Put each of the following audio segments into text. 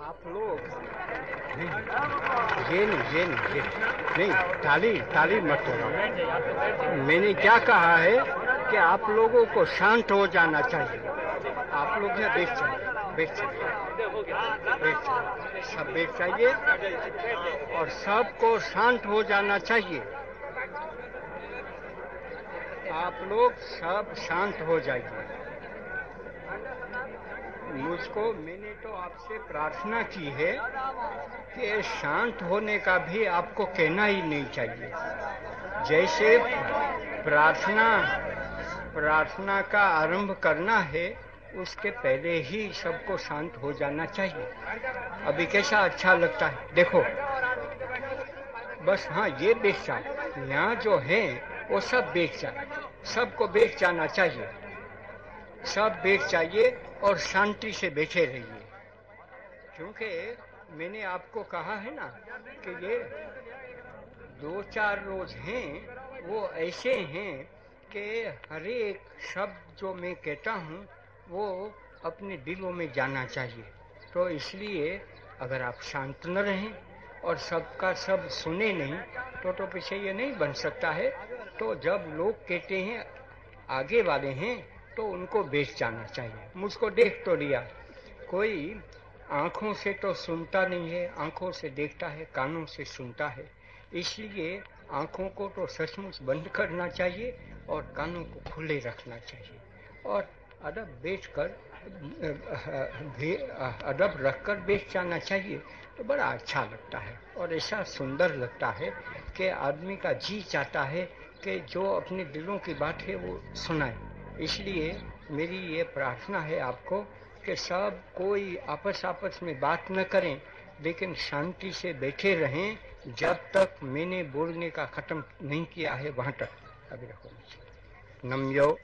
आप लोग ये नहीं ये नहीं ये नहीं। ताली ताली मत लगाओ मैंने क्या कहा है कि आप लोगों को शांत हो जाना चाहिए। आप लोग यहाँ बैठ चाहिए बैठ जाइए। सब बैठ चाहिए और सबको शांत हो जाना चाहिए। आप लोग सब शांत हो जाइए। मुझको, मैंने तो आपसे प्रार्थना की है कि शांत होने का भी आपको कहना ही नहीं चाहिए। जैसे प्रार्थना प्रार्थना का आरंभ करना है, उसके पहले ही सबको शांत हो जाना चाहिए। अभी कैसा अच्छा लगता है? देखो, बस हाँ ये बेच जाओ, यहाँ जो है, वो सब बेच जाए। सबको बेच जाना चाहिए। सब बेच जाइए और शांति से बैठे रहिए। क्योंकि मैंने आपको कहा है ना कि ये दो चार रोज हैं, वो ऐसे हैं कि हर एक शब्द जो मैं कहता हूँ, वो अपने दिलों में जाना चाहिए। तो इसलिए अगर आप शांत न रहें और सबका सब सुने नहीं तो तो पीछे ये नहीं बन सकता है। तो जब लोग कहते हैं, आगे वाले हैं तो उनको बेच जाना चाहिए। मुझको देख तो लिया। कोई आँखों से तो सुनता नहीं है, आँखों से देखता है, कानों से सुनता है। इसलिए आँखों को तो सचमुच बंद करना चाहिए और कानों को खुले रखना चाहिए। और अदब बेच कर अदब रख कर बेच जाना चाहिए तो बड़ा अच्छा लगता है। और ऐसा सुंदर लगता है कि आदमी का जी चाहता है कि जो अपने दिलों की बात है वो सुनाए। इसलिए मेरी ये प्रार्थना है आपको कि सब कोई आपस आपस में बात न करें, लेकिन शांति से बैठे रहें। जब तक मैंने बोलने का खत्म नहीं किया है, वहाँ तक। अभी रखो। नम्यो।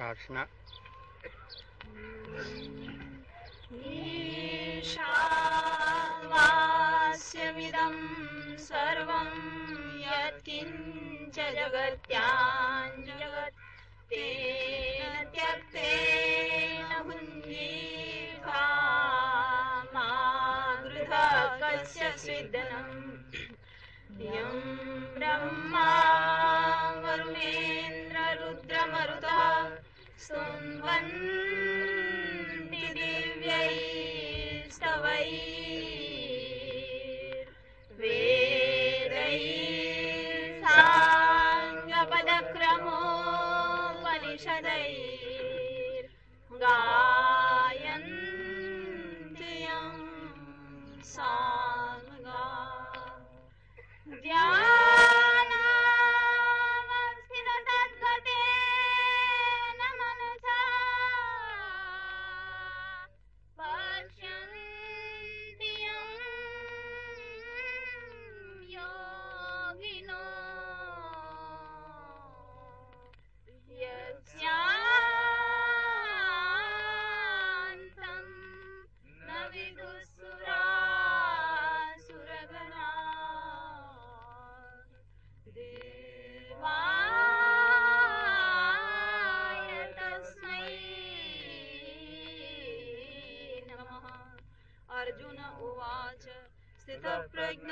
प्रार्थना। ईशावास्यमिदं सर्वं यत्किञ्च जगत्यां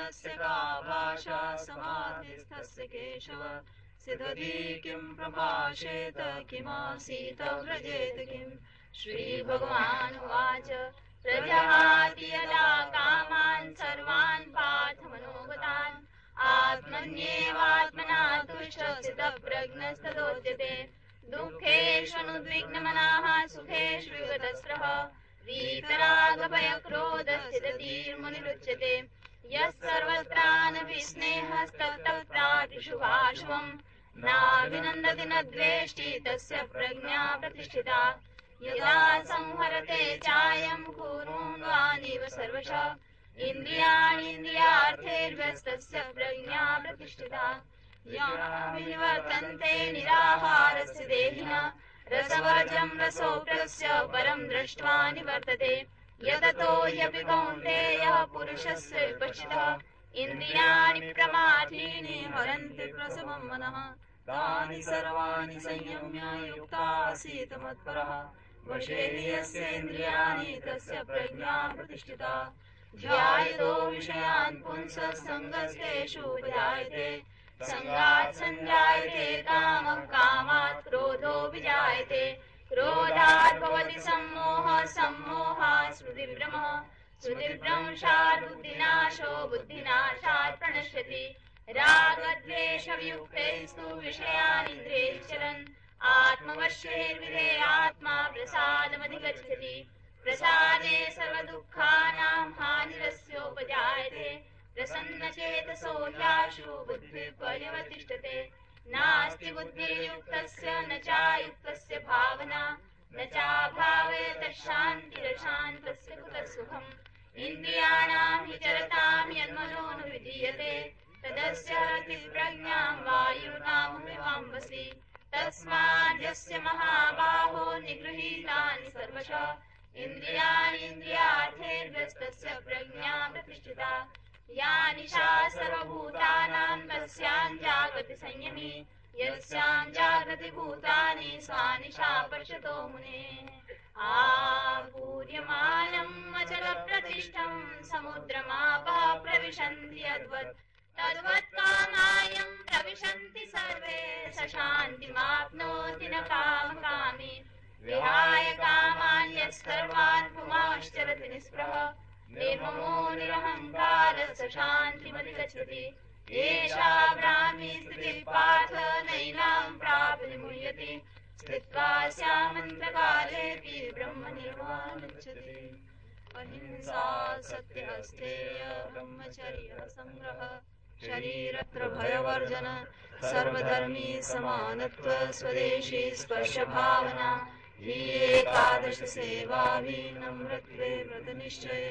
स्थितप्रज्ञस्य का भाषा समाधिस्थस्य केशव। सिदधि किं प्रभाषेत, किमासीत, व्रजेत किम् श्रीभगवानुवाच प्रजहाति यदा कामान् सर्वान् पार्थ मनोगतान्। आत्मन्येवात्मना तुष्टप्रज्ञस्तदोच्यते दुःखेष्वनुद्विग्नमनाः सुखेषु विगतस्रः वीतरागभयक्रोधस्थितधीर्मुनिरुच्यते यः सर्वत्रानभिस्नेहस्तप्तप्रातिषुभाशुवम् नाभिनन्दति न द्वेष्टि तस्य प्रज्ञा प्रतिष्ठिता। यदा संहरते चायम् सर्वश इन्द्रियाणीन्द्रियार्थैर्व्यस्तस्य प्रज्ञा प्रतिष्ठिता। विवर्तन्ते निराहारस्य देहिनः रसवर्जम् रसोग्रस्य परम् दृष्ट्वा निवर्तते। यततो ह्यपि कौन्तेयः पुरुषस्य विपश्चितः इन्द्रियाणि प्रमाथीनि हरन्ति प्रसवम् मनः। तानि सर्वाणि संयम्य युक्तासीत मत्परः। वशे यस्येन्द्रियाणि तस्य प्रज्ञा प्रतिष्ठिता। ध्यायतो विषयान् पुंसः सङ्गस्तेषु सङ्गात् सञ्जायते कामः, कामात् क्रोधो विजायते। क्रोधात् भवति सम्मोहः, सम्मोहात् स्मृतिभ्रमः। स्मृतिभ्रंशात् बुद्धिनाशो बुद्धिनाशात् प्रणश्यति। रागद्वेषवियुक्तैस्तु विषयानिन्द्रियैश्चरन् आत्मवश्यैर्विधेयात्मा प्रसादमधिगच्छति। प्रसादे सर्वदुःखानां हानिरस्योपजायते। प्रसन्नचेतसो ह्याशु नास्ति बुद्धिर्युक्तस्य, न चायुक्तस्य भावना। न चाभावे तशान्तिरशान्तस्य कुतः सुखम्? इन्द्रियाणां हि चरतां यन्मनोनुविधीयते तदस्य प्रज्ञां वायुर्नाममिवाम्बसि तस्माद्यस्य महाबाहो निगृहीतानि सर्वश। इन्द्रियाणीन्द्रियार्थैर्व्यस्तस्य प्रज्ञा प्रतिष्ठिता। या निशा सर्वभूतानां तस्यां जागति संयमी। यस्यां जागृति भूतानि पश्यतो मुने। आपूर्यमानम् अचलप्रतिष्ठम् समुद्रमापः प्रविशन्ति यद्वत्। तद्वत् कामायम् प्रविशन्ति सर्वे स शान्तिमाप्नोति न कामकामी। विहाय कामान् यः सर्वान् पुमाश्चरति निःस्पृह। निर्ममो निरहङ्कारः स शान्तिमधिगच्छति। एषा ब्राह्मी स्थितिः पार्थ नैनाम् प्राप्य स्थित्वा स्यामन्त्रकालेऽपि ब्रह्मनिर्वाणमुच्यते अहिंसा सत्यहस्तेय ब्रह्मचर्य। संग्रह शरीरत्र भयवर्जन सर्वधर्मी समानत्व स्वदेशी स्पर्शभावना हि एकादश सेवाभि नम्रत्वे व्रतनिश्चये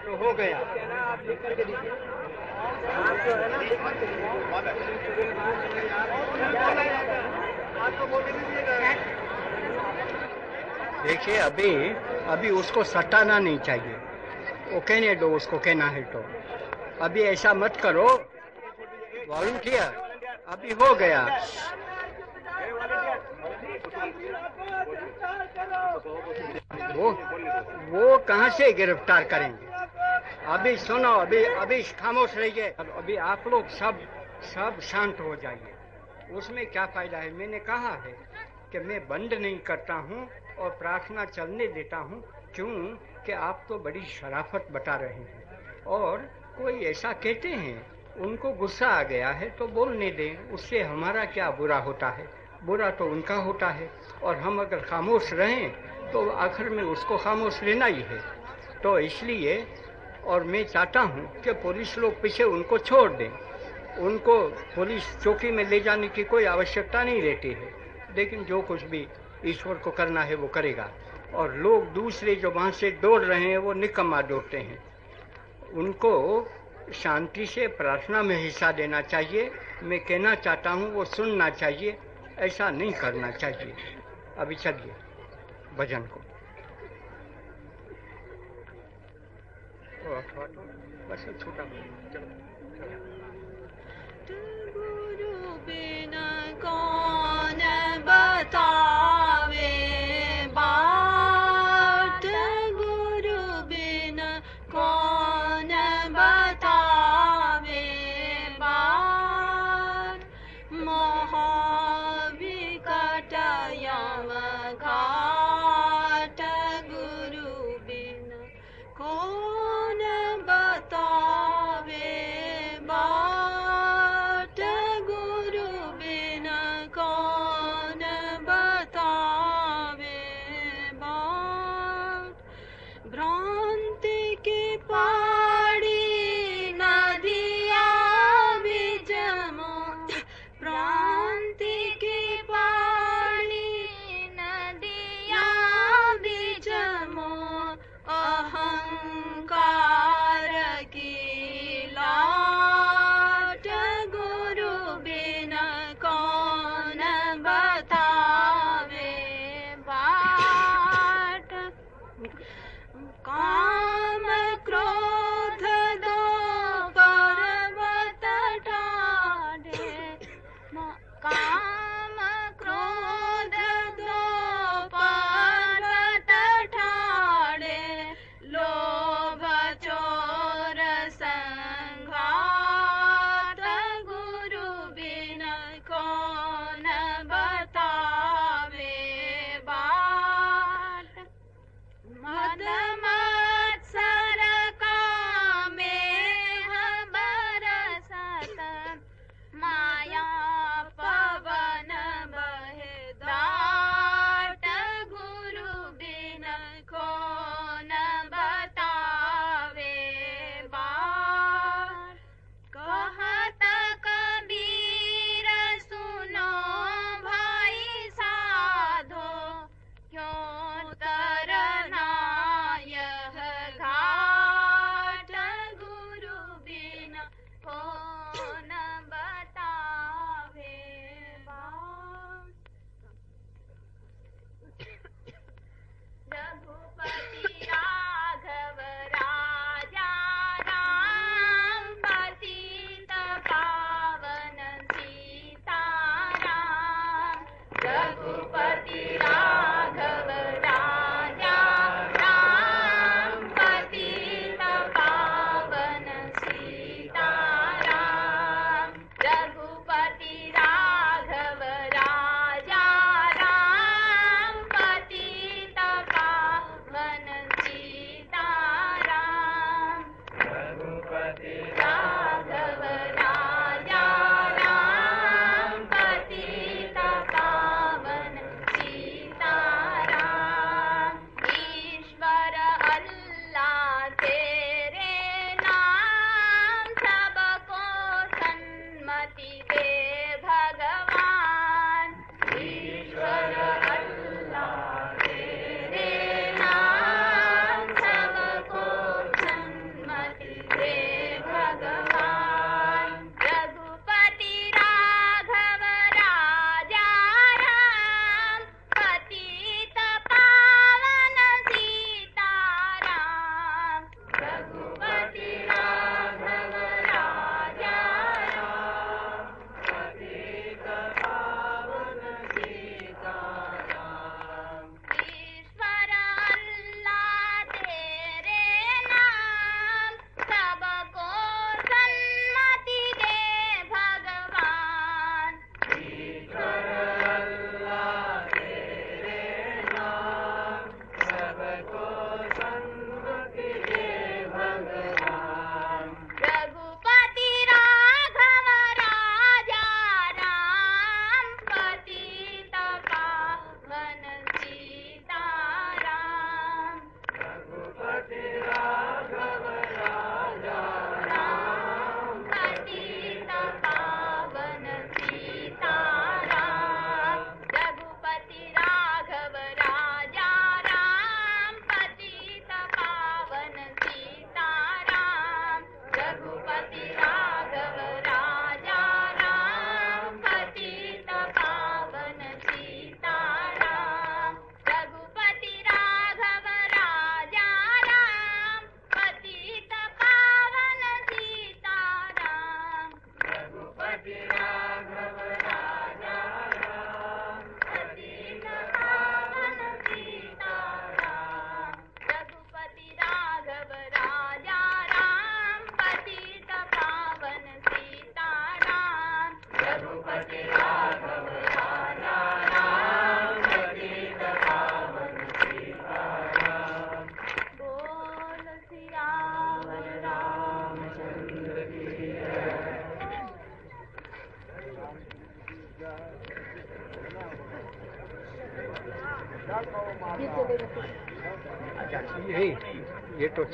तो हो गया। देखिए, अभी अभी उसको सटाना नहीं चाहिए। वो कहने दो, उसको कहना है तो। अभी ऐसा मत करो। वॉलंटियर अभी हो गया। वो वो कहाँ से गिरफ़्तार करेंगे? अभी सुनो, अभी अभी खामोश रहिए। अभी आप लोग सब सब शांत हो जाइए। उसमें क्या फ़ायदा है? मैंने कहा है कि मैं बंद नहीं करता हूँ और प्रार्थना चलने देता हूँ। क्यों? कि आप तो बड़ी शराफत बता रहे हैं। और कोई ऐसा कहते हैं, उनको गुस्सा आ गया है तो बोलने दें, उससे हमारा क्या बुरा होता है? बुरा तो उनका होता है। और हम अगर खामोश रहें तो आखिर में उसको खामोश रहना ही है। तो इसलिए और मैं चाहता हूँ कि पुलिस लोग पीछे उनको छोड़ दें। उनको पुलिस चौकी में ले जाने की कोई आवश्यकता नहीं रहती है। लेकिन जो कुछ भी ईश्वर को करना है वो करेगा। और लोग दूसरे जो वहाँ से दौड़ रहे हैं, वो निकम्मा दौड़ते हैं। उनको शांति से प्रार्थना में हिस्सा देना चाहिए। मैं कहना चाहता हूँ, वो सुनना चाहिए। ऐसा नहीं करना चाहिए। अभी चलिए, भजन को। बस छोटा गुरु बिना कौन बतावे?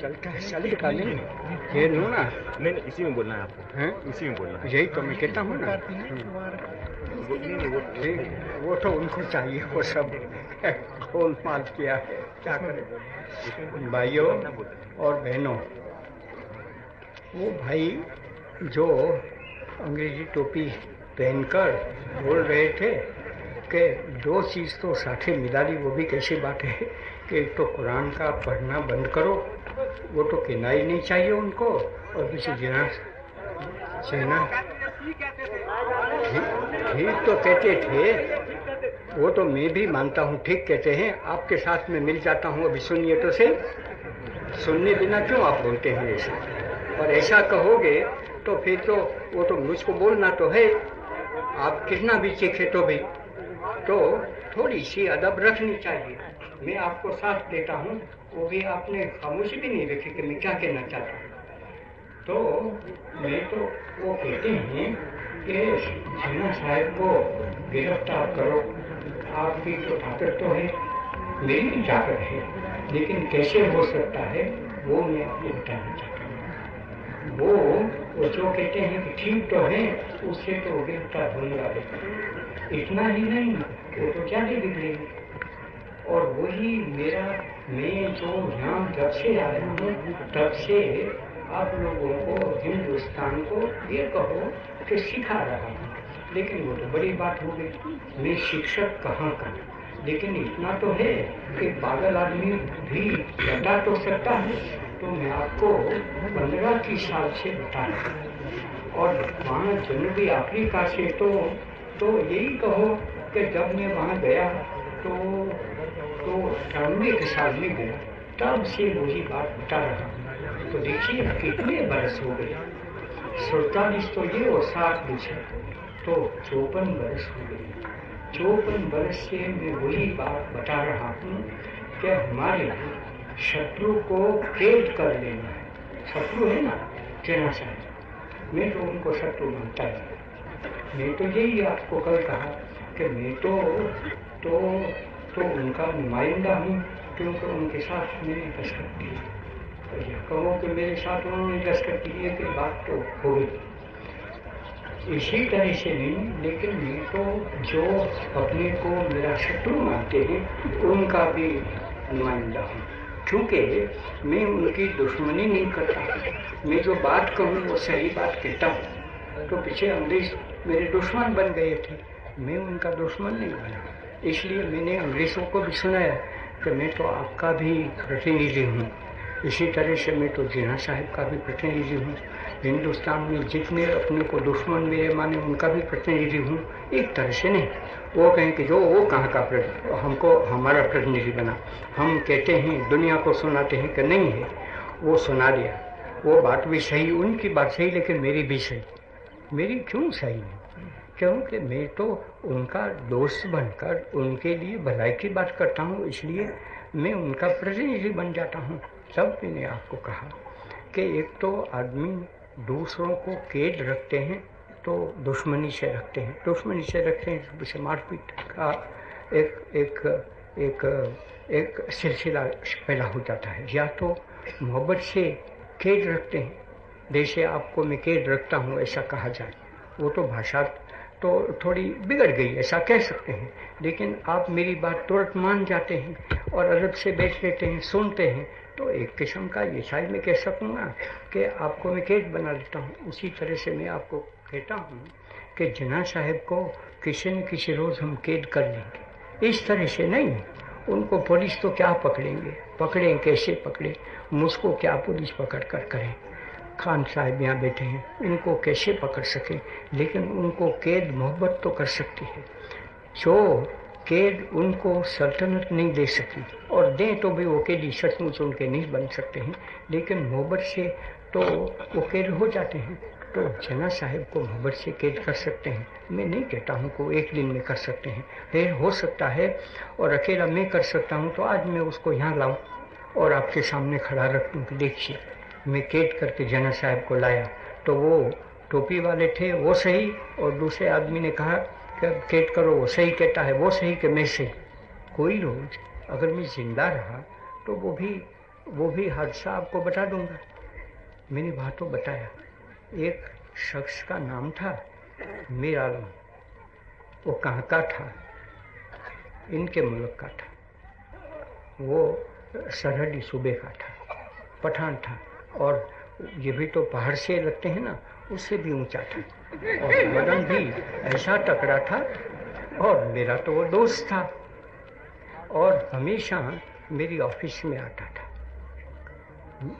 चलता है चलेगा नहीं ये लो ना। नहीं नहीं इसी में बोलना है आपको हैं? इसी में बोलना है। यही तो मैं कहता हूँ ना। वो- नहीं वो ठीक वो तो उनको चाहिए वो सब गोलमाल किया है क्या करें? भाइयों और बहनों वो भाई जो अंग्रेज़ी टोपी पहनकर बोल रहे थे कि दो चीज़ तो साथे मिला ली वो भी कैसी बात है कि एक तो कुरान का पढ़ना बंद करो, वो तो कहना ही नहीं चाहिए उनको, और किसी जना ठीक ठीक तो कहते थे, वो तो मैं भी मानता हूँ, ठीक कहते हैं, आपके साथ में मिल जाता हूँ, अभी सुनिए तो से सुनने बिना क्यों आप बोलते हैं ऐसा? और ऐसा कहोगे तो फिर तो वो तो मुझको बोलना तो है, आप कितना भी चीखे तो भी। तो थोड़ी सी अदब रखनी चाहिए। मैं आपको साथ देता हूँ, वो भी आपने खामोशी भी नहीं रखी कि मैं क्या कहना चाहता हूँ। तो मैं तो वो कहते हैं कि जिन्ना साहब को गिरफ़्तार करो। आपकी तो ताकत तो है मेरी ताकत है। लेकिन कैसे हो सकता है, वो मैं आपको बताना चाहता हूँ। वो वो जो कहते हैं कि ठीक तो है, उससे तो गिरफ़्तार होने वाले। इतना ही नहीं, वो तो ज़्यादा बिगड़ेंगे। और वही मेरा, मैं जो यहाँ जब से आया हूँ, तब से आप लोगों को हिंदुस्तान को ये कहो कि सिखा रहा हूँ। लेकिन वो तो बड़ी बात हो गई, मैं शिक्षक कहाँ का? लेकिन इतना तो है कि पागल आदमी भी बता तो सकता है तो मैं आपको पंद्रह की साल से बता रहा हूँ। और वहाँ जनूबी अफ्रीका से तो तो यही कहो कि जब मैं वहाँ गया तो तो अठानवे के साल में गया, तब से वही बात बता रहा हूँ। तो देखिए कितने बरस हो गए। सैतालीस तो ये और साठ है तो चौपन बरस हो गए। चौपन बरस से मैं वही बात बता रहा हूँ कि हमारे शत्रु को कैद कर लेना है। शत्रु है ना? चेना चाहिए। मैं तो उनको शत्रु मानता है मैं तो यही आपको कल कहा कि मैं तो तो तो उनका नुमाइंदा हूँ, क्योंकि उनके साथ मैंने दस्तखत की तो यह कहो कि मेरे साथ उन्होंने दस्तखत की है कि बात तो हो गई। इसी तरह से नहीं, लेकिन मैं तो जो अपने को मेरा शत्रु मानते हैं, उनका भी नुमाइंदा हूँ। क्योंकि मैं उनकी दुश्मनी नहीं करता मैं जो बात कहूँ, वो सही बात कहता हूँ। तो पीछे अंग्रेज़ मेरे दुश्मन बन गए थे। मैं उनका दुश्मन नहीं बना। इसलिए मैंने अंग्रेज़ों को भी सुनाया कि मैं तो आपका भी प्रतिनिधि हूँ। इसी तरह से मैं तो जीना साहब का भी प्रतिनिधि हूँ। हिंदुस्तान में जितने अपने को दुश्मन मेरे माने उनका भी प्रतिनिधि हूँ, एक तरह से नहीं। वो कहें कि जो, वो कहाँ का हमको, हमारा प्रतिनिधि बना। हम कहते हैं, दुनिया को सुनाते हैं कि नहीं है, वो सुना दिया। वो बात भी सही, उनकी बात सही, लेकिन मेरी भी सही। मेरी क्यों सही नहीं क्योंकि मैं तो उनका दोस्त बनकर, उनके लिए भलाई की बात करता हूँ, इसलिए मैं उनका प्रतिनिधि बन जाता हूँ। सब मैंने आपको कहा कि एक तो आदमी दूसरों को कैद रखते हैं तो दुश्मनी से रखते हैं। दुश्मनी से रखते हैं जैसे मारपीट का एक एक एक एक सिलसिला पैदा हो जाता है। या तो मोहब्बत से कैद रखते हैं, जैसे आपको मैं कैद रखता हूँ, ऐसा कहा जाए। वो तो भाषा तो थोड़ी बिगड़ गई, ऐसा कह सकते हैं। लेकिन आप मेरी बात तुरंत मान जाते हैं और अदब से बैठ लेते हैं, सुनते हैं तो एक किस्म का ये शायद मैं कह सकूँगा कि आपको मैं कैद बना लेता हूँ। उसी तरह से मैं आपको कहता हूँ कि जना साहब को किसी न किसी रोज़ हम कैद कर लेंगे। इस तरह से नहीं, उनको पुलिस तो क्या पकड़ेंगे? पकड़ें कैसे पकड़े? मुझको क्या पुलिस पकड़ कर करें? खान साहब यहाँ बैठे हैं, उनको कैसे पकड़ सकें? लेकिन उनको कैद मोहब्बत तो कर सकती है। जो कैद उनको सल्तनत नहीं दे सकी। और दें तो भी वो कैदी सचमुच उनके नहीं बन सकते हैं। लेकिन मोहब्बत से तो वो कैद हो जाते हैं। तो जना साहब को मोहब्बत से कैद कर सकते हैं। मैं नहीं कहता हूँ को एक दिन में कर सकते हैं। फिर हो सकता है और अकेला मैं कर सकता हूँ तो आज मैं उसको यहाँ लाऊं और आपके सामने खड़ा रख दूँ कि देखिए, मैं कैद करके जना साहब को लाया। तो वो टोपी वाले थे, वो सही। और दूसरे आदमी ने कहा कि कैद करो, वो सही कहता है, वो सही कि मैं सही। कोई रोज अगर मैं ज़िंदा रहा तो वो भी वो भी हादसा आपको बता दूँगा। मैंने बात तो बताया। एक शख्स का नाम था मीर आलम। वो कहाँ का था? इनके मुल्क का था। वो सरहदी सूबे का था, पठान था। और ये भी तो पहाड़ से लगते हैं ना उससे भी ऊँचा था। और मदन भी ऐसा टकरा था और मेरा तो वो दोस्त था। और हमेशा मेरी ऑफ़िस में आता था।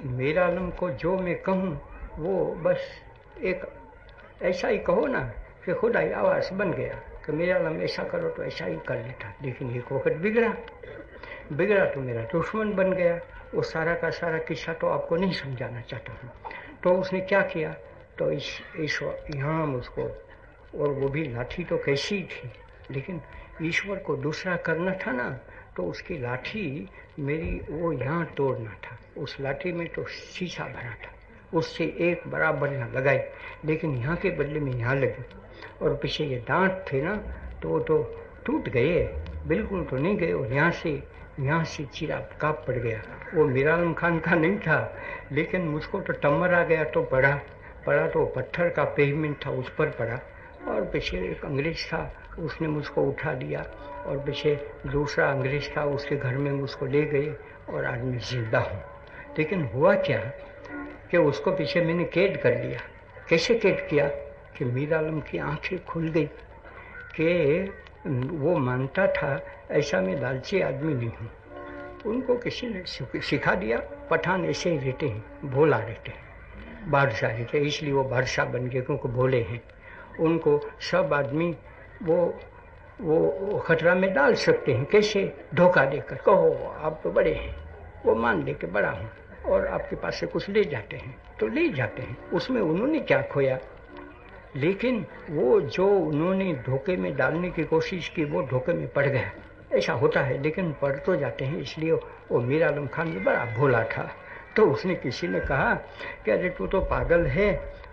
मेरा आलम को जो मैं कहूँ, वो बस एक ऐसा ही कहो ना कि खुदा ही आवाज़ बन गया कि मेरा आलम ऐसा करो तो ऐसा ही कर लेता। लेकिन एक वक्त बिगड़ा। बिगड़ा तो मेरा दुश्मन बन गया। वो सारा का सारा किस्सा तो आपको नहीं समझाना चाहता हूँ। तो उसने क्या किया? तो इस, ईश्वर यहाँ मुझको और वो भी लाठी तो कैसी थी, लेकिन ईश्वर को दूसरा करना था ना तो उसकी लाठी मेरी, वो यहाँ तोड़ना था, उस लाठी में तो शीशा भरा था, उससे एक बराबर यहाँ लगाई, लेकिन यहाँ के बदले में यहाँ लगी, और पीछे ये दांत थे ना तो वो तो टूट गए, बिल्कुल तो नहीं गए, और यहाँ से यहाँ से चिरा काप पड़ गया, वो मीरालम खान का नहीं था, लेकिन मुझको तो टम्बर आ गया तो पड़ा। पड़ा तो पत्थर का पेवमेंट था, उस पर पड़ा। और पीछे एक अंग्रेज़ था, उसने मुझको उठा दिया और पीछे दूसरा अंग्रेज़ था, उसके घर में मुझको ले गए और आज मैं ज़िंदा हूँ। लेकिन हुआ क्या कि उसको पीछे मैंने कैद कर लिया। कैसे कैद किया कि मीर आलम की आँखें खुल गई कि वो मानता था, ऐसा मैं लालची आदमी नहीं हूँ। उनको किसी ने सिखा दिया, पठान ऐसे ही रहते हैं, भोला रहते हैं। बादशाह रहते इसलिए वो बादशाह बन गए क्योंकि भोले हैं। उनको सब आदमी वो वो खतरा में डाल सकते हैं, कैसे? धोखा देकर। कहो, आप तो बड़े हैं, वो मान ले के बड़ा हूँ, और आपके पास से कुछ ले जाते हैं तो ले जाते हैं। उसमें उन्होंने क्या खोया? लेकिन वो जो उन्होंने धोखे में डालने की कोशिश की, वो धोखे में पड़ गया। ऐसा होता है, लेकिन पढ़ तो जाते हैं, इसलिए वो मीर आलम खान भी बड़ा भोला था। तो उसने किसी ने कहा कि अरे तू तो पागल है।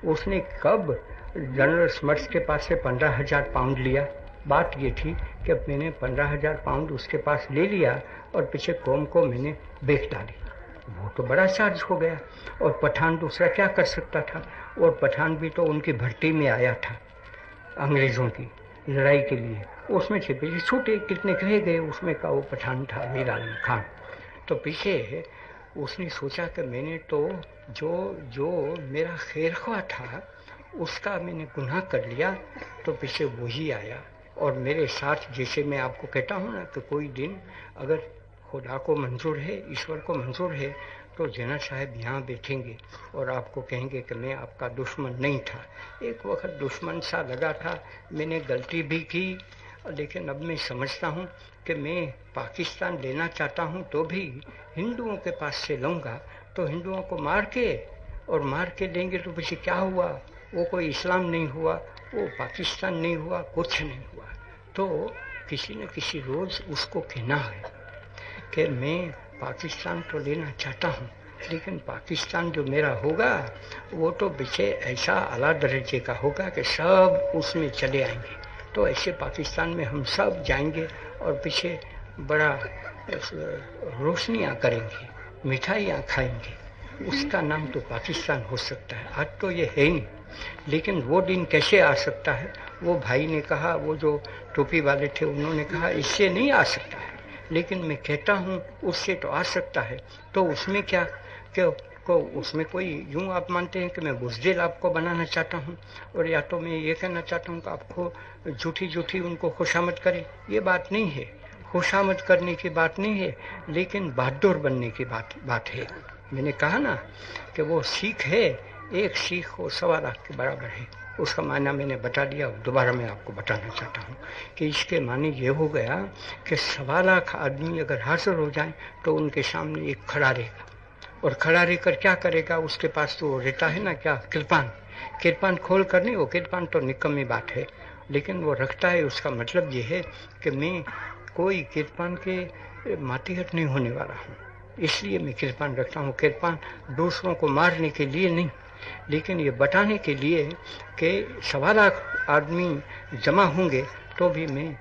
उसने कब जनरल स्मर्ट्स के पास से पंद्रह हज़ार पाउंड लिया? बात ये थी कि अब मैंने पंद्रह हज़ार पाउंड उसके पास ले लिया और पीछे कौम को मैंने बेच डाली। वो तो बड़ा चार्ज हो गया। और पठान दूसरा क्या कर सकता था? और पठान भी तो उनकी भर्ती में आया था अंग्रेज़ों की लड़ाई के लिए। उसमें छिपे छूटे कितने रह गए? उसमें का वो पठान था मीर खान। तो पीछे उसने सोचा कि मैंने तो जो जो मेरा खैर था, उसका मैंने गुनाह कर लिया तो पीछे वही आया। और मेरे साथ जैसे मैं आपको कहता हूँ ना, कि कोई दिन अगर खुदा को मंजूर है, ईश्वर को मंजूर है तो जना साहब यहाँ बैठेंगे और आपको कहेंगे कि मैं आपका दुश्मन नहीं था। एक वक्त दुश्मन सा लगा था, मैंने गलती भी की, लेकिन अब मैं समझता हूँ कि मैं पाकिस्तान लेना चाहता हूँ तो भी हिंदुओं के पास से लूँगा तो हिंदुओं को मार के, और मार के देंगे तो पीछे क्या हुआ? वो कोई इस्लाम नहीं हुआ, वो पाकिस्तान नहीं हुआ, कुछ नहीं हुआ। तो किसी न किसी रोज उसको कहना है कि मैं पाकिस्तान तो लेना चाहता हूँ, लेकिन पाकिस्तान जो मेरा होगा, वो तो पीछे ऐसा अला दर्जे का होगा कि सब उसमें चले आएँगे। तो ऐसे पाकिस्तान में हम सब जाएँगे और पीछे बड़ा रोशनियाँ करेंगे, मिठाइयाँ खाएँगे। उसका नाम तो पाकिस्तान हो सकता है। आज तो ये है नहीं। लेकिन वो दिन कैसे आ सकता है? वो भाई ने कहा, वो जो टोपी वाले थे, उन्होंने कहा, इससे नहीं आ सकता है। लेकिन मैं कहता हूँ, उससे तो आ सकता है। तो उसमें क्या? क्यों? को उसमें कोई यूँ आप मानते हैं कि मैं बुजदिल आपको बनाना चाहता हूँ? और या तो मैं ये कहना चाहता हूँ कि आपको झूठी झूठी उनको खुशामद करें। ये बात नहीं है। खुशामद करने की बात नहीं है, लेकिन बहादुर बनने की बात बात है। मैंने कहा ना कि वो सीख है, एक सीख हो सवा लाख के बराबर है। उसका मायना मैंने बता दिया दोबारा मैं आपको बताना चाहता हूँ कि इसके माने ये हो गया कि सवा लाख आदमी अगर हाजिर हो जाए तो उनके सामने एक खड़ा रहेगा। और खड़ा रहकर क्या करेगा? उसके पास तो रहता है ना क्या? कृपान कृपान खोल कर नहीं, वो कृपान तो निकम्मी बात है। लेकिन वो रखता है, उसका मतलब ये है कि मैं कोई कृपान के मातीहट नहीं होने वाला हूँ। इसलिए मैं कृपान रखता हूँ। कृपान दूसरों को मारने के लिए नहीं, लेकिन ये बताने के लिए कि सवा लाख आदमी जमा होंगे तो भी मैं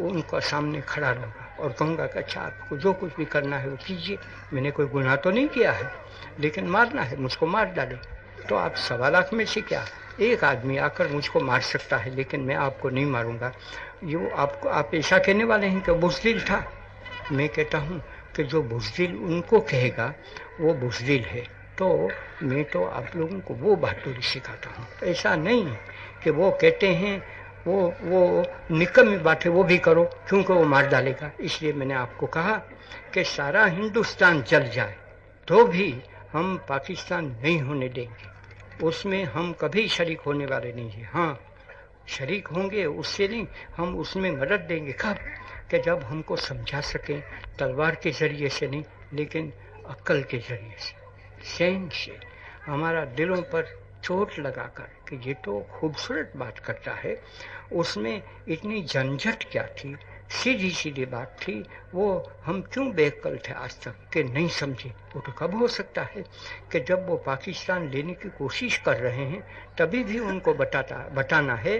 उनका सामने खड़ा रहूँगा। और कहूँगा कि अच्छा आपको जो कुछ भी करना है वो कीजिए। मैंने कोई गुनाह तो नहीं किया है, लेकिन मारना है, मुझको मार डाले। तो आप सवा लाख में से क्या? एक आदमी आकर मुझको मार सकता है, लेकिन मैं आपको नहीं मारूँगा। ये आपको, आप ऐसा कहने वाले हैं कि बुजदिल था? मैं कहता हूँ कि जो बुजदिल उनको कहेगा, वो बुजदिल है। तो मैं तो आप लोगों को वो बहादुरी सिखाता हूँ। ऐसा नहीं कि वो कहते हैं वो वो निकम्मी बात है वो भी करो। क्योंकि वो मार डालेगा। इसलिए मैंने आपको कहा कि सारा हिंदुस्तान जल जाए तो भी हम पाकिस्तान नहीं होने देंगे। उसमें हम कभी शरीक होने वाले नहीं हैं। हाँ शरीक होंगे, उससे नहीं, हम उसमें मदद देंगे। कब? कि जब हमको समझा सकें, तलवार के ज़रिए से नहीं, लेकिन अक्ल के ज़रिए से। सहन से। हमारा दिलों पर चोट लगाकर कि ये तो खूबसूरत बात करता है, उसमें इतनी झंझट क्या थी? सीधी सीधी बात थी, वो हम क्यों बेकल थे आज तक कि नहीं समझे? वो तो कब हो सकता है कि जब वो पाकिस्तान लेने की कोशिश कर रहे हैं, तभी भी उनको बताता, बताना है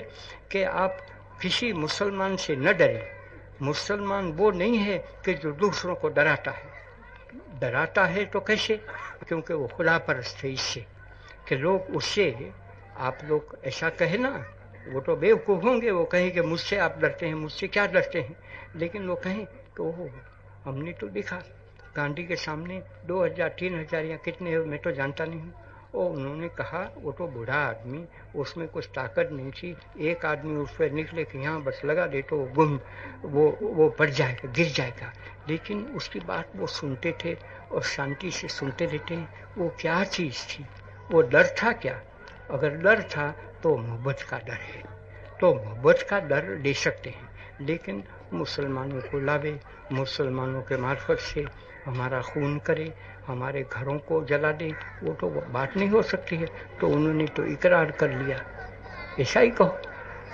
कि आप किसी मुसलमान से न डरें। मुसलमान वो नहीं है कि जो दूसरों को डराता है। डराता है तो कैसे? क्योंकि वो खुदा परस्त है इससे। कि लोग उससे, आप लोग ऐसा कहे ना, वो तो बेवकूफ़ होंगे, वो कहें कि मुझसे आप डरते हैं, मुझसे क्या डरते हैं? लेकिन वो कहें तो ओह, हमने तो देखा, गांधी के सामने दो हज़ार, तीन हज़ार या कितने हैं, मैं तो जानता नहीं हूँ। और उन्होंने कहा, वो तो बूढ़ा आदमी, उसमें कुछ ताकत नहीं थी। एक आदमी उस पर निकले कि यहाँ बस लगा दे तो वो गुम, वो वो बढ़ जाएगा, गिर जाएगा। लेकिन उसकी बात वो सुनते थे और शांति से सुनते रहते हैं। वो क्या चीज़ थी? वो डर था क्या? अगर डर था तो मोहब्बत का डर है। तो मोहब्बत का डर ले सकते हैं, लेकिन मुसलमानों को लावे, मुसलमानों के मार्फत से हमारा खून करे, हमारे घरों को जला दे। वो तो बात नहीं हो सकती है। तो उन्होंने तो इकरार कर लिया। ऐसा ही कहो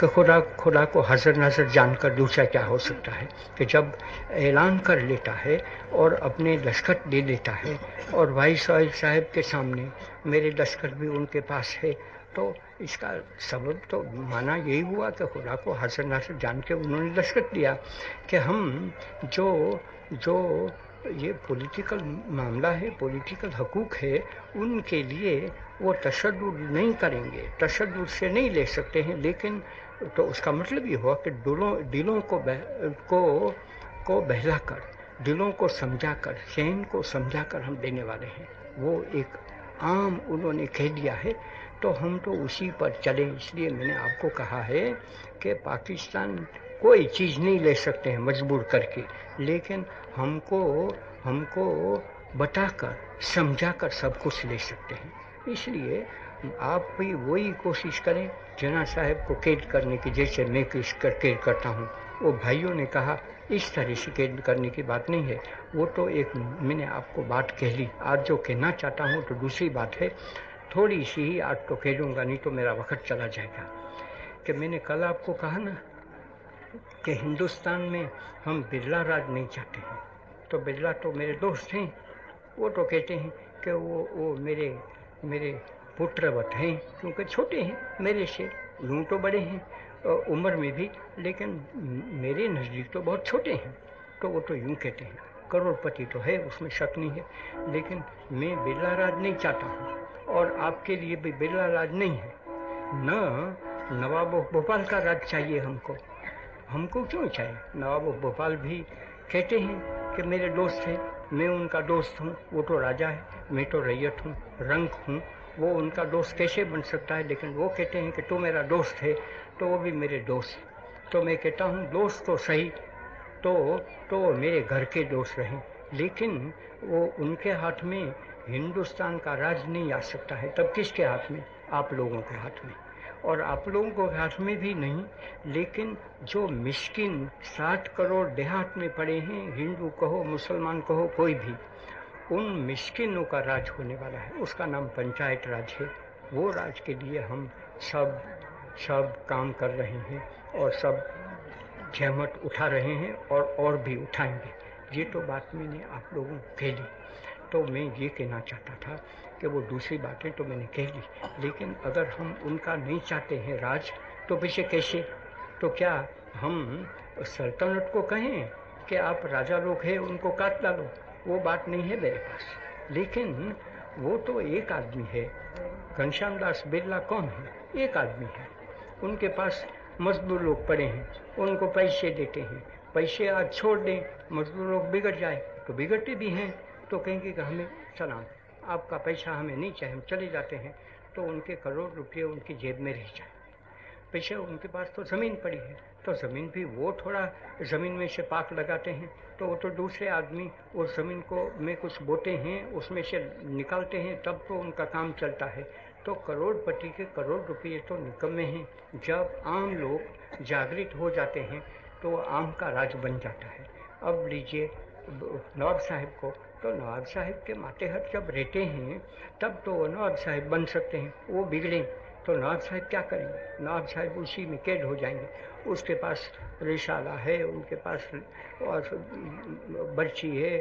कि खुदा खुदा को हजर नज़र जानकर दूसरा क्या हो सकता है? कि जब ऐलान कर लेता है और अपने दस्खत दे देता है और भाई साहिब साहब के सामने मेरे दस्खत भी उनके पास है। तो इसका सबब तो माना यही हुआ कि खुदा को हसन नासर जान के उन्होंने दस्खत दिया कि हम जो जो ये पॉलिटिकल मामला है पॉलिटिकल हकूक है उनके लिए वो तशद नहीं करेंगे। तशद से नहीं ले सकते हैं लेकिन तो उसका मतलब ये हुआ कि दिलों दिलों को बह, को को बहला कर दिलों को समझा कर सहन को समझा कर हम देने वाले हैं। वो एक आम उन्होंने कह दिया है तो हम तो उसी पर चले। इसलिए मैंने आपको कहा है कि पाकिस्तान कोई चीज़ नहीं ले सकते हैं मजबूर करके। लेकिन हमको हमको बताकर, समझाकर सब कुछ ले सकते हैं। इसलिए आप भी वही कोशिश करें। जना साहब को कैद करने की जैसे मैं कर, कैद करता हूँ। वो भाइयों ने कहा, इस तरह कैद करने की बात नहीं है। वो तो एक मैंने आपको बात कह ली। आज जो कहना चाहता हूँ तो दूसरी बात है। थोड़ी सी ही आज तो कह दूँगा, नहीं तो मेरा वक्त चला जाएगा। कि मैंने कल आपको कहा ना कि हिंदुस्तान में हम बिरला राज नहीं चाहते हैं। तो बिरला तो मेरे दोस्त हैं। वो तो कहते हैं कि वो वो मेरे मेरे पुत्रवत हैं, क्योंकि छोटे हैं, मेरे से यूँ तो बड़े हैं। उम्र में भी, लेकिन मेरे नज़दीक तो बहुत छोटे हैं तो वो तो यूँ कहते हैं, करोड़पति तो है, उसमें शक नहीं है, लेकिन मैं बिरला राज नहीं चाहता हूँ, और आपके लिए भी बिरला राज नहीं है। न, नवाब भोपाल का राज चाहिए हमको। हमको क्यों चाहिए? नवाब भोपाल भी कहते हैं कि मेरे दोस्त हैं, मैं उनका दोस्त हूँ, वो तो राजा है, मैं तो रैयत हूँ रंग हूँ वो उनका दोस्त कैसे बन सकता है? लेकिन वो कहते हैं कि तू मेरा दोस्त है तो वो भी मेरे दोस्त। तो मैं कहता हूँ, दोस्त तो सही तो तो मेरे घर के दोस्त रहें। लेकिन वो उनके हाथ में हिंदुस्तान का राज नहीं आ सकता है। तब किसके हाथ में? आप लोगों के हाथ में। और आप लोगों के हाथ में भी नहीं, लेकिन जो मिस्किन साठ करोड़ देहात में पड़े हैं, हिंदू कहो, मुसलमान कहो, कोई भी उन मिस्किनों का राज होने वाला है। उसका नाम पंचायत राज है। वो राज के लिए हम सब सब काम कर रहे हैं और सब जहमत उठा रहे हैं और और भी उठाएँगे। ये तो बात मैंने आप लोगों को कह ली। तो मैं ये कहना चाहता था कि वो दूसरी बातें तो मैंने कह ली। लेकिन अगर हम उनका नहीं चाहते हैं राज तो पीछे कैसे? तो क्या हम सल्तनत को कहें कि आप राजा लोग हैं, उनको काट डालो? वो बात नहीं है मेरे पास। लेकिन वो तो एक आदमी है। घनश्याम दास बिरला कौन है? एक आदमी है। उनके पास मजदूर लोग पड़े हैं। उनको पैसे देते हैं। पैसे आज छोड़ दें, मजदूर लोग बिगड़ जाए तो बिगड़ते भी हैं तो कहेंगे कि हमें सलाम। आपका पैसा हमें नहीं चाहिए, हम चले जाते हैं तो उनके करोड़ रुपये उनकी जेब में रह जाए। पैसे उनके पास तो ज़मीन पड़ी है। तो ज़मीन भी वो थोड़ा ज़मीन में से पाक लगाते हैं। तो वो तो दूसरे आदमी उस ज़मीन को में कुछ बोते हैं, उसमें से निकालते हैं, तब तो उनका काम चलता है। तो करोड़पति के करोड़ रुपये तो निकम्मे हैं। जब आम लोग जागृत हो जाते हैं तो आम का राज बन जाता है। अब लीजिए, नवाब साहब को तो नवाब साहब के मातेहत जब रहते हैं, तब तो वो नवाब साहब बन सकते हैं, वो बिगड़े। तो नवाब साहब क्या करेंगे? नवाब साहब उसी में कैद हो जाएँगे। उसके पास रिसाला है, उनके पास और बर्ची है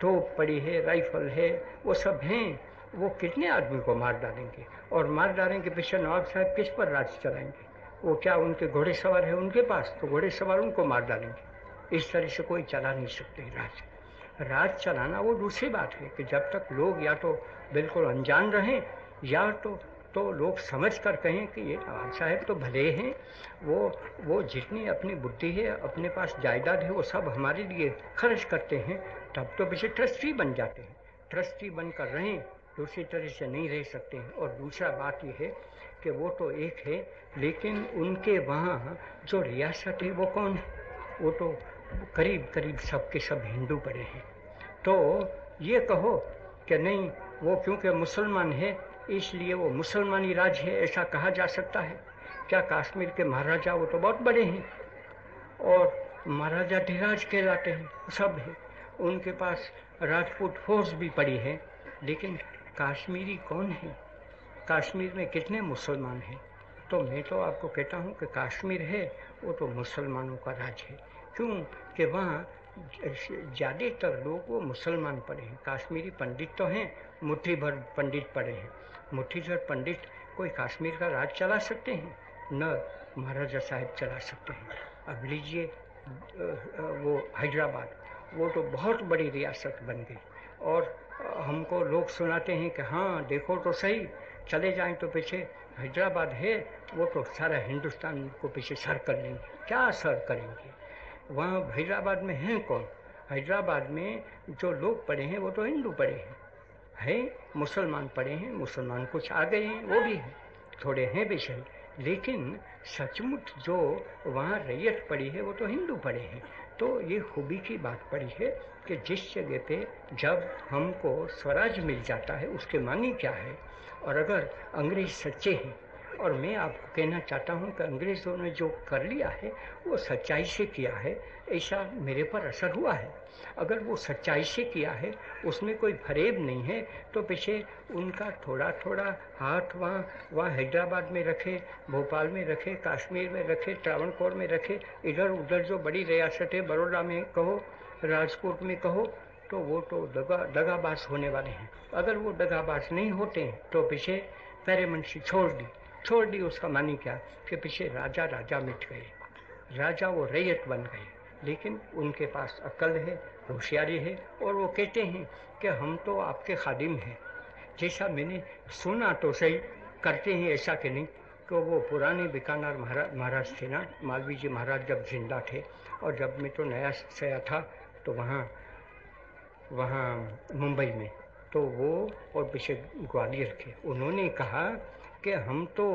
तोप पड़ी है, राइफल है, वो सब हैं। वो कितने आदमी को मार डालेंगे? और मार डालेंगे पीछे नवाब साहब किस पर राज चलाएँगे? वो क्या उनके घोड़े सवार है उनके पास? तो घोड़े सवार उनको मार डालेंगे। इस तरह से कोई चला नहीं सकते राज। राज चलाना वो दूसरी बात है कि जब तक लोग या तो बिल्कुल अनजान रहें, या तो तो लोग समझ कर कहें कि ये साहब तो भले हैं, वो वो जितनी अपनी बुद्धि है, अपने पास जायदाद है, वो सब हमारे लिए खर्च करते हैं, तब तो पीछे ट्रस्टी बन जाते हैं। ट्रस्टी बनकर रहें, दूसरी तरह से नहीं रह सकते हैं। और दूसरा बात यह है कि वो तो एक है, लेकिन उनके वहाँ जो रियासत है, वो कौन है? वो तो करीब करीब सब के सब हिंदू पड़े हैं। तो ये कहो कि नहीं, वो क्योंकि मुसलमान है इसलिए वो मुसलमानी राज है, ऐसा कहा जा सकता है। क्या कश्मीर के महाराजा वो तो बहुत बड़े हैं और महाराजा धिराज कहलाते हैं, सब हैं। उनके पास राजपूत फोर्स भी पड़ी है, लेकिन काश्मीरी कौन है? कश्मीर में कितने मुसलमान हैं? तो मैं तो आपको कहता हूँ कि कश्मीर है, वो तो मुसलमानों का राज है। क्यों? कि वहाँ ज़्यादातर लोग वो मुसलमान पढ़े हैं। काश्मीरी पंडित तो हैं मुट्ठी भर पंडित पढ़े हैं। मुट्ठी भर पंडित कोई काश्मीर का राज चला सकते हैं? न, महाराजा साहब चला सकते हैं। अब लीजिए वो हैदराबाद। वो तो बहुत बड़ी रियासत बन गई। और हमको लोग सुनाते हैं कि हाँ देखो तो सही, चले जाएँ तो पीछे हैदराबाद है, वो तो सारा हिंदुस्तान को पीछे सर कर लेंगे। क्या सर करेंगे? वहाँ हैदराबाद में हैं कौन? हैदराबाद में जो लोग पढ़े हैं, वो तो हिंदू पढ़े हैं। है, मुसलमान पढ़े हैं, मुसलमान कुछ आ गए हैं, वो भी हैं, थोड़े हैं बेशक। लेकिन सचमुच जो वहाँ रैयत पड़ी है, वो तो हिंदू पढ़े हैं। तो ये खूबी की बात पड़ी है कि जिस जगह पे जब हमको स्वराज मिल जाता है, उसके मानी क्या है? और अगर अंग्रेज़ सच्चे हैं और मैं आपको कहना चाहता हूँ कि अंग्रेज़ों ने जो कर लिया है, वो सच्चाई से किया है। ऐसा मेरे पर असर हुआ है। अगर वो सच्चाई से किया है, उसमें कोई फरेब नहीं है तो पीछे उनका थोड़ा थोड़ा हाथ वहाँ वहाँ हैदराबाद में रखे, भोपाल में रखे, कश्मीर में रखे त्रावणकोर में रखे इधर उधर जो बड़ी रियासत बड़ौदा में कहो, राजकोट में कहो तो वो तो दगा, दगाबाज होने वाले हैं। अगर वो दगाबाज नहीं होते तो पीछे पैरेमंशी छोड़ दी। छोड़ दी उसका मानी क्या? कि पीछे राजा राजा मिट गए। राजा वो रैयत बन गए। लेकिन उनके पास अक्ल है, होशियारी है और वो कहते हैं कि हम तो आपके खादिम हैं। जैसा मैंने सुना तो सही, करते हैं ऐसा कि नहीं? तो वो पुराने बीकानेर महाराज थे ना, मालवी जी महाराज जब ज़िंदा थे और जब मैं तो नया सया था तो वहाँ वहाँ मुंबई में। तो वो और पीछे ग्वालियर के। उन्होंने कहा कि हम तो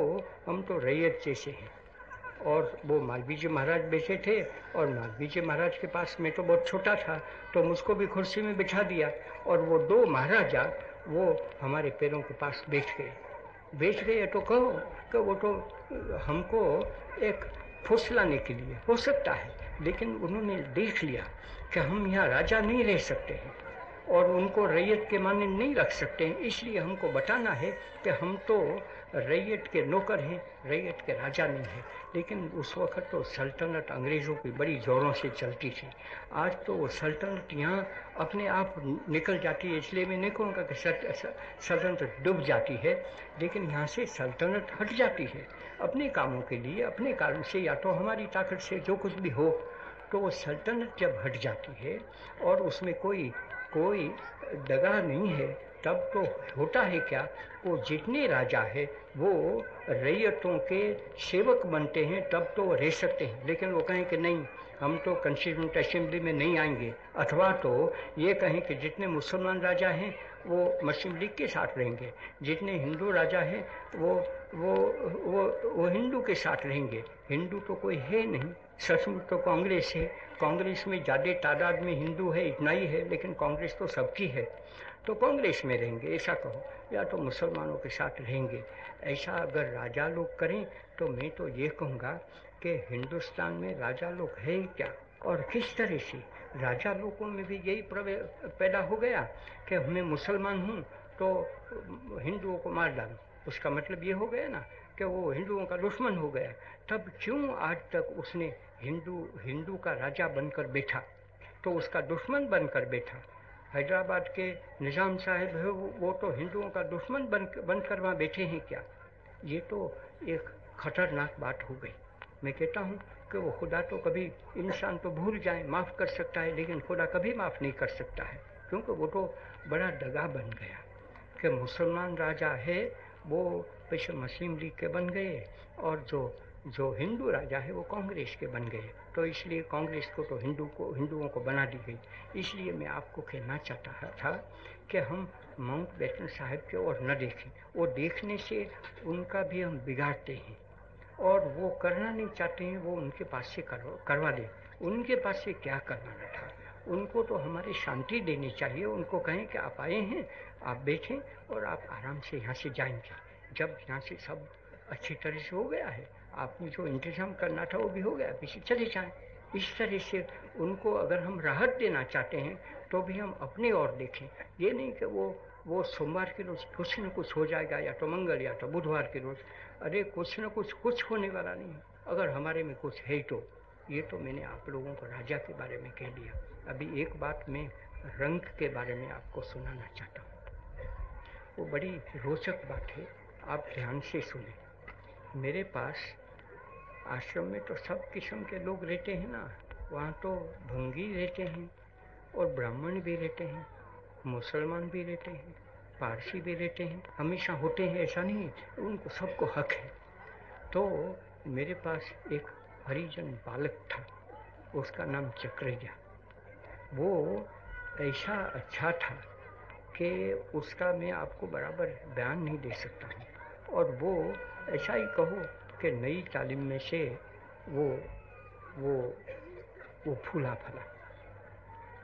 हम तो रैयत जैसे हैं। और वो मालवी जी महाराज बैठे थे, और मालवी जी महाराज के पास मैं तो बहुत छोटा था तो मुझको भी कुर्सी में बिठा दिया, और वो दो महाराजा वो हमारे पैरों के पास बैठ गए। बैठ गए तो कहो कि वो तो हमको एक फुसलाने के लिए, हो सकता है, लेकिन उन्होंने देख लिया कि हम यहाँ राजा नहीं रह सकते हैं, और उनको रैयत के माने नहीं रख सकते हैं, इसलिए हमको बताना है कि हम तो रैयत के नौकर हैं, रैयत के राजा नहीं हैं। लेकिन उस वक्त तो सल्तनत अंग्रेज़ों की बड़ी ज़ोरों से चलती थी। आज तो वो सल्तनत यहाँ अपने आप निकल जाती है, इसलिए मैं नहीं कहूँगा कि सल्तनत डूब जाती है, लेकिन यहाँ से सल्तनत हट जाती है। अपने कामों के लिए, अपने कारण से या तो हमारी ताकत से जो कुछ भी हो तो वो सल्तनत जब हट जाती है और उसमें कोई कोई दगा नहीं है तब तो होता है क्या? वो जितने राजा है, वो रैयतों के सेवक बनते हैं, तब तो रह सकते हैं। लेकिन वो कहें कि नहीं, हम तो कंस्टिट्यूंट असेंबली में नहीं आएँगे। अथवा तो ये कहें कि जितने मुसलमान राजा हैं, वो मुस्लिम लीग के साथ रहेंगे। जितने हिंदू राजा हैं, वो वो वो वो हिंदू के साथ रहेंगे। हिंदू तो कोई है नहीं। सचमुच तो कांग्रेस है। कांग्रेस में ज़्यादा तादाद में हिंदू है, इतना ही है, लेकिन कांग्रेस तो सबकी है। तो कांग्रेस में रहेंगे, ऐसा कहो। या तो मुसलमानों के साथ रहेंगे। ऐसा अगर राजा लोग करें तो मैं तो ये कहूँगा कि हिंदुस्तान में राजा लोग है क्या? और किस तरह से? राजा लोगों में भी यही पैदा हो गया कि मैं मुसलमान हूँ तो हिंदुओं को मार डालूँ। उसका मतलब ये हो गया ना कि वो हिंदुओं का दुश्मन हो गया। तब क्यों आज तक उसने हिंदू हिंदू का राजा बनकर बैठा तो उसका दुश्मन बनकर बैठा। हैदराबाद के निज़ाम साहब है, वो तो हिंदुओं का दुश्मन बन, बनकर वहाँ बैठे हैं क्या? ये तो एक खतरनाक बात हो गई। मैं कहता हूँ कि वो खुदा तो कभी इंसान तो भूल जाए, माफ़ कर सकता है, लेकिन खुदा कभी माफ़ नहीं कर सकता है, क्योंकि वो तो बड़ा दगा बन गया कि मुसलमान राजा है, वो पीछे मुस्लिम लीग के बन गए, और जो जो हिंदू राजा है, वो कांग्रेस के बन गए। तो इसलिए कांग्रेस को तो हिंदू को, हिंदुओं को बना दी गई। इसलिए मैं आपको कहना चाहता था कि हम माउंट बैटन साहब के और न देखें। वो देखने से उनका भी हम बिगाड़ते हैं। और वो करना नहीं चाहते हैं, वो उनके पास से करवा करवा दें। उनके पास से क्या करवाना था? उनको तो हमारी शांति देनी चाहिए। उनको कहें कि आप आए हैं, आप बैठें और आप आराम से यहाँ से जाएँगे। जब यहाँ से सब अच्छी तरह से हो गया है आपने जो इंतज़ाम करना था वो भी हो गया। पीछे चले जाएँ। इस तरह से उनको अगर हम राहत देना चाहते हैं तो भी हम अपने और देखें। ये नहीं कि वो वो सोमवार के रोज़ कुछ न कुछ हो जाएगा या तो मंगल या तो बुधवार के रोज़। अरे, कुछ न कुछ कुछ होने वाला नहीं है। अगर हमारे में कुछ है तो। ये तो मैंने आप लोगों को राजा के बारे में कह दिया। अभी एक बात मैं रंग के बारे में आपको सुनाना चाहता हूँ। वो बड़ी रोचक बात है। आप ध्यान से सुने। मेरे पास आश्रम में तो सब किस्म के लोग रहते हैं ना। वहाँ तो भंगी रहते हैं और ब्राह्मण भी रहते हैं, मुसलमान भी रहते हैं, पारसी भी रहते हैं, हमेशा होते हैं, ऐसा नहीं उनको सबको हक है। तो मेरे पास एक हरिजन बालक था, उसका नाम चक्रैया वो ऐसा अच्छा था कि उसका मैं आपको बराबर बयान नहीं दे सकता हूँ। और वो ऐसा ही कहो कि नई तालीम में से वो वो वो फूला फला।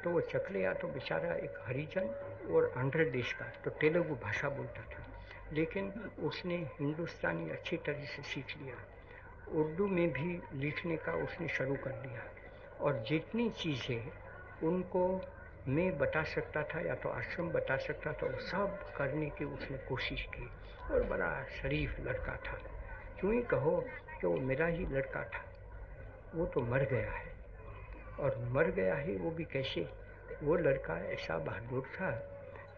तो वो चकलिया तो बेचारा एक हरिजन और आंध्र देश का तो तेलुगु भाषा बोलता था। लेकिन उसने हिंदुस्तानी अच्छी तरह से सीख लिया। उर्दू में भी लिखने का उसने शुरू कर दिया। और जितनी चीज़ें उनको मैं बता सकता था या तो आश्रम बता सकता था, वो सब करने की उसने कोशिश की। और बड़ा शरीफ लड़का था। क्यों ही कहो कि वो मेरा ही लड़का था? वो तो मर गया है। और मर गया है वो भी कैसे? वो लड़का ऐसा बहादुर था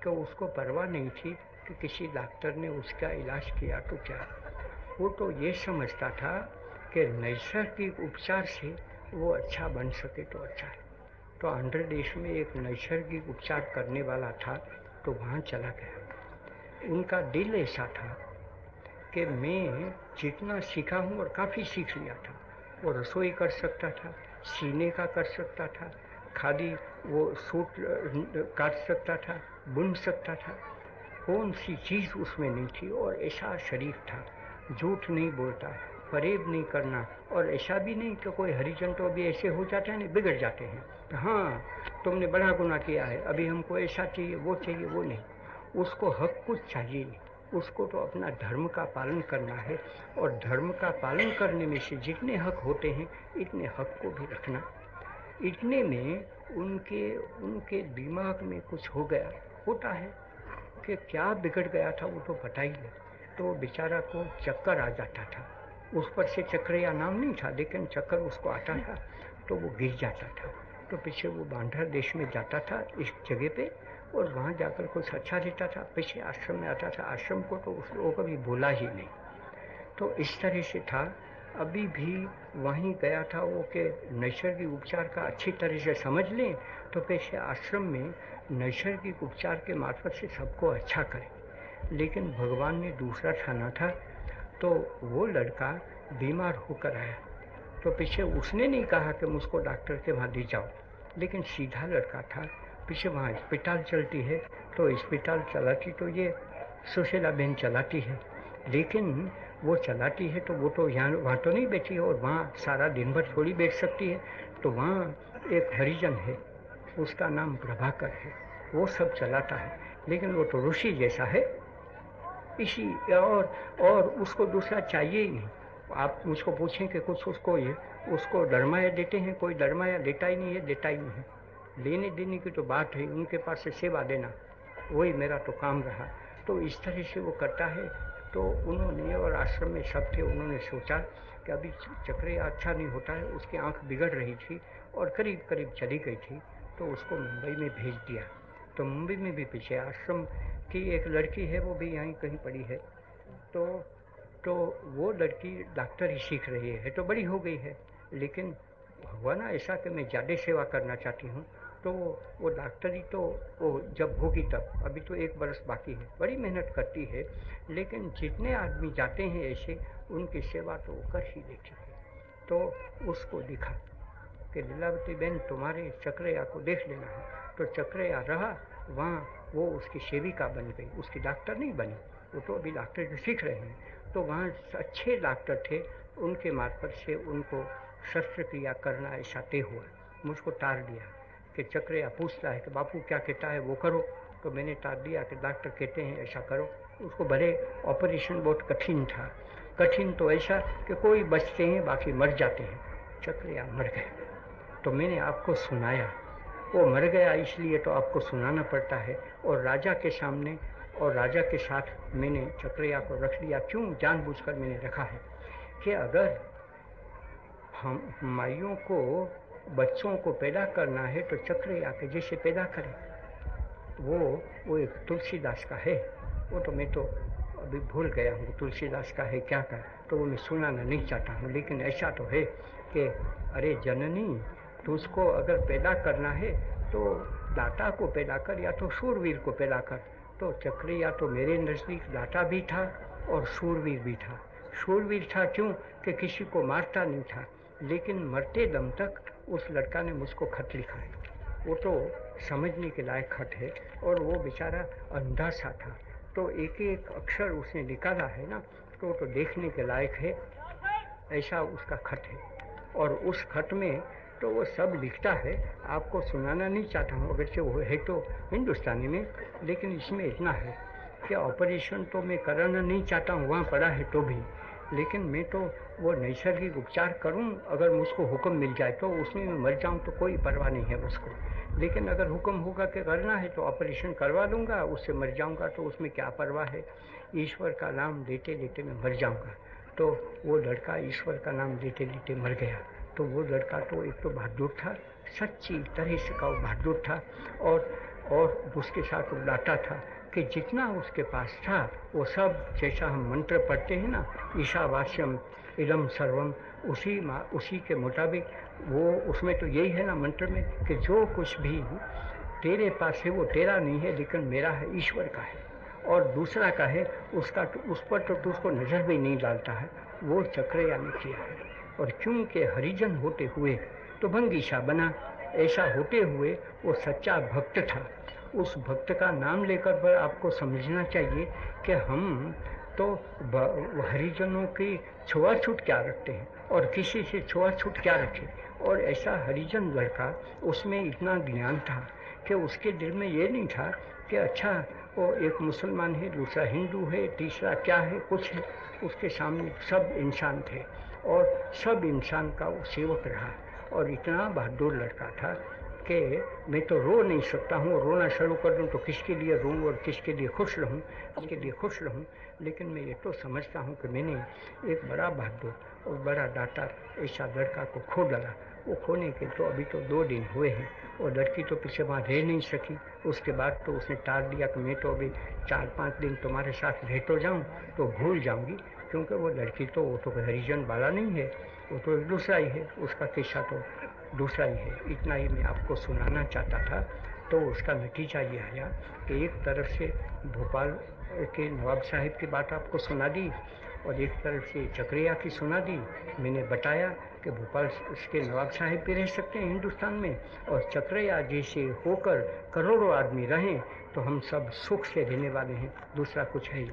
कि उसको परवाह नहीं थी कि किसी डॉक्टर ने उसका इलाज किया तो क्या? वो तो ये समझता था कि नैसर्गिक उपचार से वो अच्छा बन सके तो अच्छा है। तो आंध्र देश में एक नैसर्गिक उपचार करने वाला था तो वहाँ चला गया। उनका दिल ऐसा था कि मैं जितना सीखा हूँ और काफ़ी सीख लिया था। वो रसोई कर सकता था, सीने का कर सकता था, खादी वो सूट काट सकता था, बुन सकता था। कौन सी चीज़ उसमें नहीं थी और ऐसा शरीफ था। झूठ नहीं बोलता फरेब नहीं करना और ऐसा भी नहीं कि कोई हरिजन तो अभी ऐसे हो जाते हैं ना बिगड़ जाते हैं। हाँ तुमने बड़ा गुना किया है, अभी हमको ऐसा चाहिए, वो चाहिए, वो नहीं। उसको हक कुछ चाहिए नहीं। उसको तो अपना धर्म का पालन करना है और धर्म का पालन करने में से जितने हक होते हैं, इतने हक को भी रखना। इतने में उनके उनके दिमाग में कुछ हो गया। होता है कि क्या बिगड़ गया था वो तो पता ही नहीं। तो बेचारा को चक्कर आ जाता था। उस पर से चक्र नाम नहीं था, लेकिन चक्कर उसको आता था तो वो गिर जाता था। तो पीछे वो बांधर देश में जाता था, इस जगह पे और वहाँ जाकर कुछ अच्छा रहता था, पीछे आश्रम में आता था। आश्रम को तो उस वो कभी बोला ही नहीं। तो इस तरह से था। अभी भी वहीं गया था वो कि नैसर्गिक उपचार का अच्छी तरह से समझ लें तो पैसे आश्रम में नैसर्गिक उपचार के मार्फत से सबको अच्छा करें। लेकिन भगवान ने दूसरा ठाना था तो वो लड़का बीमार होकर आया। तो पीछे उसने नहीं कहा कि मुझको डॉक्टर के वहाँ ले जाओ। लेकिन सीधा लड़का था पीछे वहाँ अस्पताल चलती है तो अस्पताल चलाती तो ये सुशीला बहन चलाती है। लेकिन वो चलाती है तो वो तो यहाँ, वहाँ तो नहीं बैठी है और वहाँ सारा दिन भर थोड़ी बैठ सकती है। तो वहाँ एक हरिजन है, उसका नाम प्रभाकर है, वो सब चलाता है। लेकिन वो तो ऋषि जैसा है। इसी और और उसको दूसरा चाहिए ही नहीं। आप मुझको पूछें कि कुछ उसको ये, उसको डरमाया देते हैं, कोई डरमाया देता ही नहीं है, देता ही नहीं है। लेने देने की तो बात है उनके पास से सेवा देना, वही मेरा तो काम रहा। तो इस तरह से वो करता है। तो उन्होंने और आश्रम में सब थे, उन्होंने सोचा कि अभी चक्रिया अच्छा नहीं होता है, उसकी आँख बिगड़ रही थी और करीब करीब चली गई थी तो उसको मुंबई में भेज दिया। तो मुंबई में भी पीछे आश्रम की एक लड़की है, वो भी यहीं कहीं पड़ी है। तो तो वो लड़की डॉक्टर ही सीख रही है तो बड़ी हो गई है। लेकिन हुआ ना ऐसा कि मैं ज़्यादा सेवा करना चाहती हूँ तो वो डॉक्टरी तो वो जब होगी तब। अभी तो एक बरस बाकी है। बड़ी मेहनत करती है, लेकिन जितने आदमी जाते हैं ऐसे, उनकी सेवा तो वो कर ही लेती है। तो उसको दिखा कि लीलावती बहन, तुम्हारे चक्रया को देख लेना है। तो चक्रया रहा, वहाँ वो उसकी सेविका बन गई। उसकी डॉक्टर नहीं बनी, वो तो अभी डॉक्टर सीख रहे हैं। तो वहाँ अच्छे डॉक्टर थे, उनके मार्फत से उनको शस्त्रक्रिया करना ऐसा तय हुआ, मुझको टार दिया। कि चक्रिया पूछता है कि बापू क्या कहता है, वो करो। तो मैंने टार दिया कि डॉक्टर कहते हैं, ऐसा करो। उसको भले ऑपरेशन बहुत कठिन था। कठिन तो ऐसा कि कोई बचते हैं, बाकी मर जाते हैं। चक्रिया मर गए। तो मैंने आपको सुनाया। वो मर गया, इसलिए तो आपको सुनाना पड़ता है। और राजा के सामने और राजा के साथ मैंने चक्रया को रख लिया। क्यों? जानबूझकर मैंने रखा है कि अगर हम माइयों को बच्चों को पैदा करना है तो चक्रिया के जैसे पैदा करें। वो वो एक तुलसीदास का है। वो तो मैं तो अभी भूल गया हूँ, तुलसीदास का है क्या का तो वो मैं सुनाना नहीं चाहता हूँ, लेकिन ऐसा तो है कि, अरे जननी तो उसको अगर पैदा करना है तो दाता को पैदा कर या तो सूरवीर को पैदा कर। तो चक्र या तो मेरे नज़दीक दाता भी था और सूरवीर भी था। शूरवीर था क्यों? कि किसी को मारता नहीं था। लेकिन मरते दम तक उस लड़का ने मुझको खत लिखा है। वो तो समझने के लायक खत है और वो बेचारा अंधा सा था। तो एक एक अक्षर उसने निकाला है ना तो तो देखने के लायक है। ऐसा उसका खत है। और उस खत में तो वो सब लिखता है। आपको सुनाना नहीं चाहता हूँ अगर से वो है तो हिंदुस्तानी में, लेकिन इसमें इतना है कि ऑपरेशन तो मैं कराना नहीं चाहता हूँ, वहाँ पड़ा है तो भी। लेकिन मैं तो वो नैसर्गिक उपचार करूँ, अगर मुझको हुक्म मिल जाए तो उसमें मैं मर जाऊँ तो कोई परवाह नहीं है उसको लेकिन अगर हुक्म होगा कि करना है तो ऑपरेशन करवा लूँगा, उससे मर जाऊँगा तो उसमें क्या परवाह है? ईश्वर का नाम लेते लेते मैं मर जाऊँगा। तो वो लड़का ईश्वर का नाम लेते लेते मर गया। तो वो लड़का तो एक तो बहादुर था, सच्ची तरह से का बहादुर था, और और उसके साथ वो डाटा था। कि जितना उसके पास था, वो सब, जैसा हम मंत्र पढ़ते हैं ना, ईशावास्यम, इदम सर्वम, उसी मा, उसी के मुताबिक, वो, उसमें तो यही है ना मंत्र में, कि जो कुछ भी तेरे पास है, वो तेरा नहीं है, लेकिन मेरा है, ईश्वर का है। और दूसरा का है, उसका उस पर तो तू उसको नज़र भी नहीं डालता है, वो चक्रया ने किया है। और क्योंकि हरिजन होते हुए तो भंगीशा बना, ऐसा होते हुए, वो सच्चा भक्त था। उस भक्त का नाम लेकर पर आपको समझना चाहिए कि हम तो हरिजनों की छुआछूट क्या रखते हैं? और किसी से छुआछूट क्या रखें? और ऐसा हरिजन लड़का, उसमें इतना ज्ञान था कि उसके दिल में ये नहीं था कि अच्छा वो एक मुसलमान है, दूसरा हिंदू है, तीसरा क्या है, कुछ है। उसके सामने सब इंसान थे और सब इंसान का वो सेवक रहा। और इतना बहादुर लड़का था कि मैं तो रो नहीं सकता हूँ रोना शुरू कर दूँ तो किसके लिए रो और किसके लिए खुश रहूँ, किसके लिए खुश रहूँ? लेकिन मैं ये तो समझता हूँ कि मैंने एक बड़ा बहादुर और बड़ा डाटा ऐसा लड़का को खो डाला। वो खोने के तो अभी तो दो दिन हुए हैं और लड़की तो पीछे वहाँ रह नहीं सकी। उसके बाद तो उसने टाल दिया कि मैं तो अभी चार पाँच दिन तुम्हारे साथ रह तो जाऊँ तो भूल जाऊँगी, क्योंकि वो लड़की तो वो तो हरिजन वाला नहीं है, वो तो दूसरा ही है, उसका किस्सा तो दूसरा ही है, इतना ही मैं आपको सुनाना चाहता था तो उसका नतीजा ये आया कि एक तरफ़ से भोपाल के नवाब साहब की बात आपको सुना दी और एक तरफ़ से चक्रिया की सुना दी। मैंने बताया कि भोपाल के नवाब साहब भी रह सकते हैं हिंदुस्तान में और चक्रिया जैसे होकर करोड़ों आदमी रहें तो हम सब सुख से रहने वाले हैं। दूसरा कुछ है ही